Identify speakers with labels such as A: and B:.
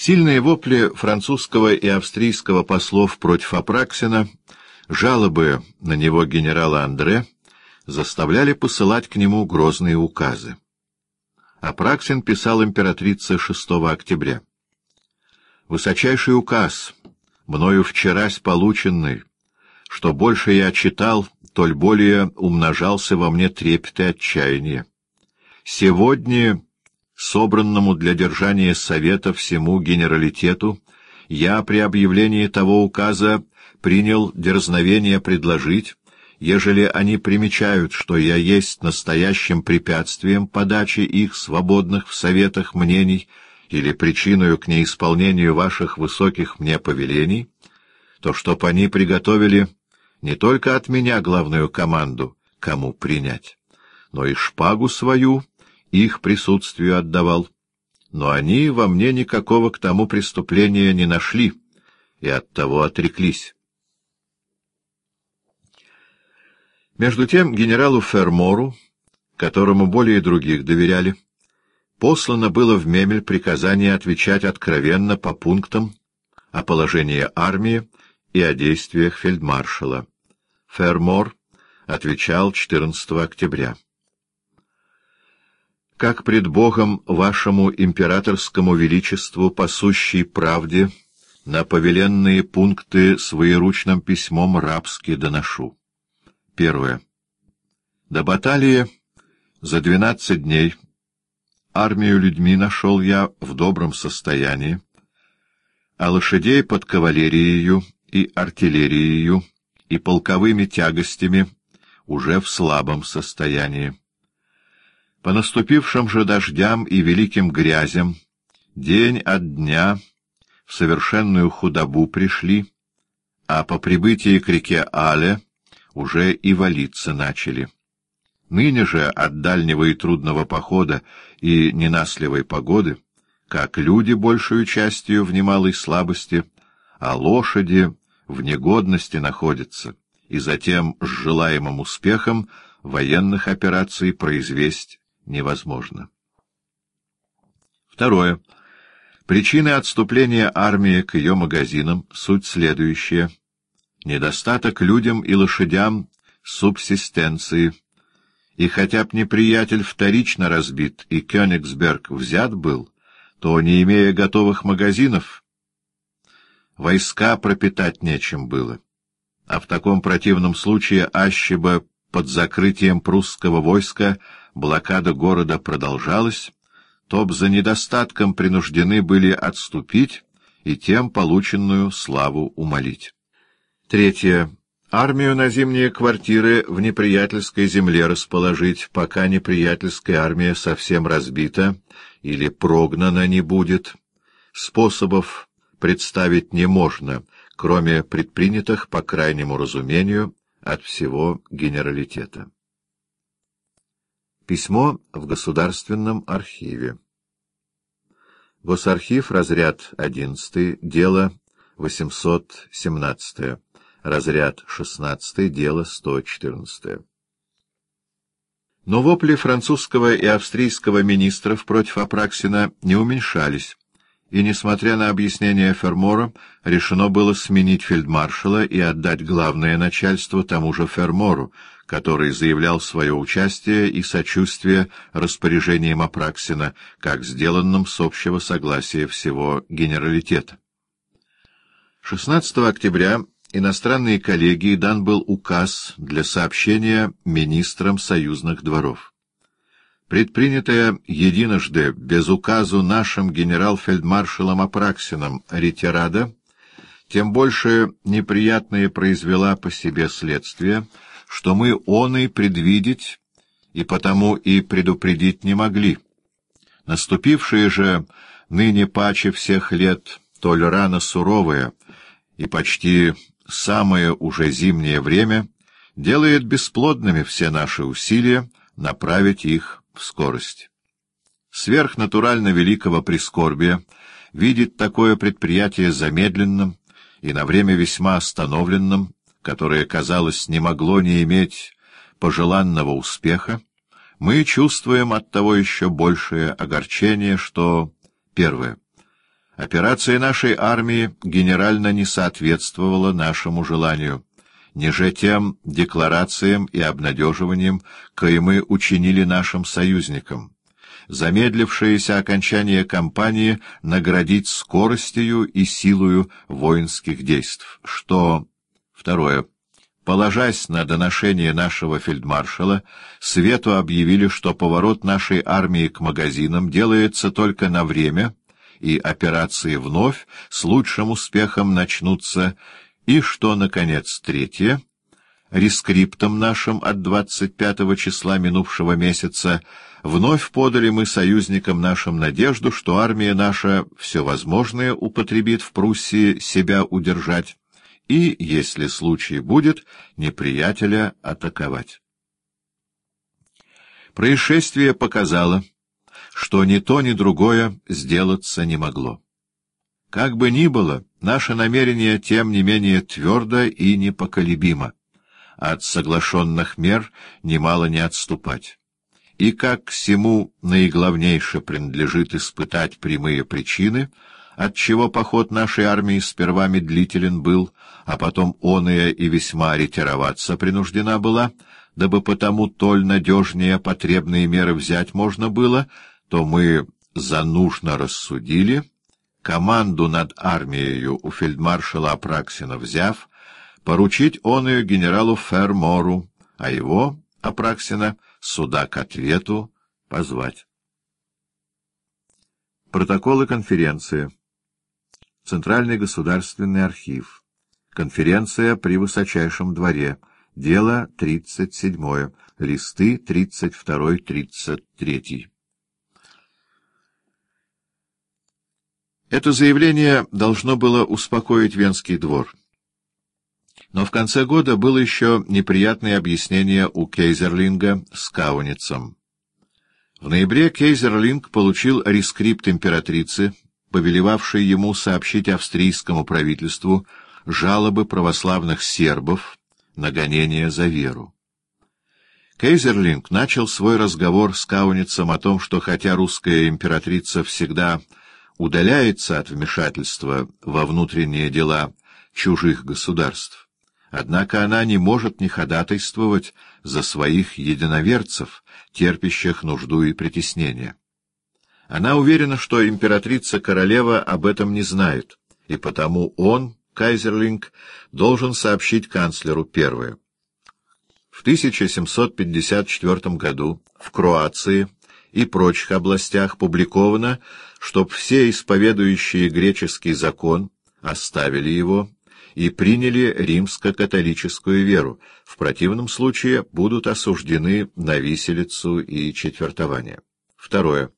A: Сильные вопли французского и австрийского послов против Апраксина, жалобы на него генерала Андре заставляли посылать к нему грозные указы. Апраксин писал императрице 6 октября. «Высочайший указ, мною вчерась полученный, что больше я читал, толь более умножался во мне трепет и отчаяние. Сегодня собранному для держания совета всему генералитету, я при объявлении того указа принял дерзновение предложить, ежели они примечают, что я есть настоящим препятствием подачи их свободных в советах мнений или причиною к неисполнению ваших высоких мне повелений, то чтоб они приготовили не только от меня главную команду, кому принять, но и шпагу свою их присутствию отдавал. Но они во мне никакого к тому преступления не нашли и оттого отреклись. Между тем генералу Фермору, которому более других доверяли, послано было в Мемель приказание отвечать откровенно по пунктам о положении армии и о действиях фельдмаршала. Фермор отвечал 14 октября как пред Богом вашему императорскому величеству пасущей правде на повеленные пункты своеручным письмом рабски доношу. Первое. До баталии за двенадцать дней армию людьми нашел я в добром состоянии, а лошадей под кавалерией и артиллерией и полковыми тягостями уже в слабом состоянии. По наступившим же дождям и великим грязям день от дня в совершенную худобу пришли, а по прибытии к реке Але уже и валиться начали. Ныне же от дальнего и трудного похода и ненасливой погоды, как люди большую частью в немалой слабости, а лошади в негодности находятся, и затем с желаемым успехом военных операций произвесть невозможно. Второе. Причины отступления армии к ее магазинам суть следующая. Недостаток людям и лошадям субсистенции. И хотя б неприятель вторично разбит и Кёнигсберг взят был, то, не имея готовых магазинов, войска пропитать нечем было. А в таком противном случае аще бы под закрытием прусского войска блокада города продолжалась, то б за недостатком принуждены были отступить и тем полученную славу умолить. Третье. Армию на зимние квартиры в неприятельской земле расположить, пока неприятельская армия совсем разбита или прогнана не будет. Способов представить не можно, кроме предпринятых, по крайнему разумению, от всего генералитета. Письмо в Государственном архиве. Госархив, разряд 11, дело 817, разряд 16, дело 114. Но вопли французского и австрийского министров против Апраксина не уменьшались, и, несмотря на объяснение Фермора, решено было сменить фельдмаршала и отдать главное начальство тому же Фермору, который заявлял свое участие и сочувствие распоряжениям Апраксина, как сделанным с общего согласия всего генералитета. 16 октября иностранные коллегии дан был указ для сообщения министрам союзных дворов. Предпринятая единожды без указу нашим генерал-фельдмаршалом Апраксином ретирада, тем больше неприятные произвела по себе следствие, что мы он и предвидеть, и потому и предупредить не могли. Наступившие же ныне паче всех лет толь рано суровое и почти самое уже зимнее время делает бесплодными все наши усилия направить их в скорость. Сверхнатурально великого прискорбия видит такое предприятие замедленным и на время весьма остановленным, которое, казалось, не могло не иметь пожеланного успеха, мы чувствуем от того еще большее огорчение, что, первое, Операция нашей армии генерально не соответствовала нашему желанию, ниже тем декларациям и обнадеживаниям, кои мы учинили нашим союзникам. Замедлившееся окончание кампании наградить скоростью и силою воинских действий, что... Второе. Положась на доношение нашего фельдмаршала, Свету объявили, что поворот нашей армии к магазинам делается только на время, и операции вновь с лучшим успехом начнутся, и что, наконец, третье, рескриптом нашим от 25 числа минувшего месяца вновь подали мы союзникам нашим надежду, что армия наша все возможное употребит в Пруссии себя удержать, и, если случай будет, неприятеля атаковать. Происшествие показало, что ни то, ни другое сделаться не могло. Как бы ни было, наше намерение тем не менее твердо и непоколебимо, от соглашенных мер немало не отступать. И как к всему наиглавнейше принадлежит испытать прямые причины — отчего поход нашей армии сперва медлителен был, а потом оная и весьма ретироваться принуждена была, дабы потому толь надежнее потребные меры взять можно было, то мы занужно рассудили, команду над армией у фельдмаршала Апраксина взяв, поручить оную генералу Фермору, а его, Апраксина, суда к ответу позвать. Протоколы конференции Центральный государственный архив. Конференция при высочайшем дворе. Дело 37. Листы 32-33. Это заявление должно было успокоить Венский двор. Но в конце года было еще неприятное объяснение у Кейзерлинга с Кауницем. В ноябре Кейзерлинг получил рескрипт императрицы повелевавший ему сообщить австрийскому правительству жалобы православных сербов на гонение за веру. Кейзерлинг начал свой разговор с Кауницем о том, что хотя русская императрица всегда удаляется от вмешательства во внутренние дела чужих государств, однако она не может не ходатайствовать за своих единоверцев, терпящих нужду и притеснение. Она уверена, что императрица-королева об этом не знает, и потому он, Кайзерлинг, должен сообщить канцлеру первое. В 1754 году в Кроации и прочих областях публиковано, чтоб все исповедующие греческий закон оставили его и приняли римско-католическую веру, в противном случае будут осуждены на виселицу и четвертование. Второе.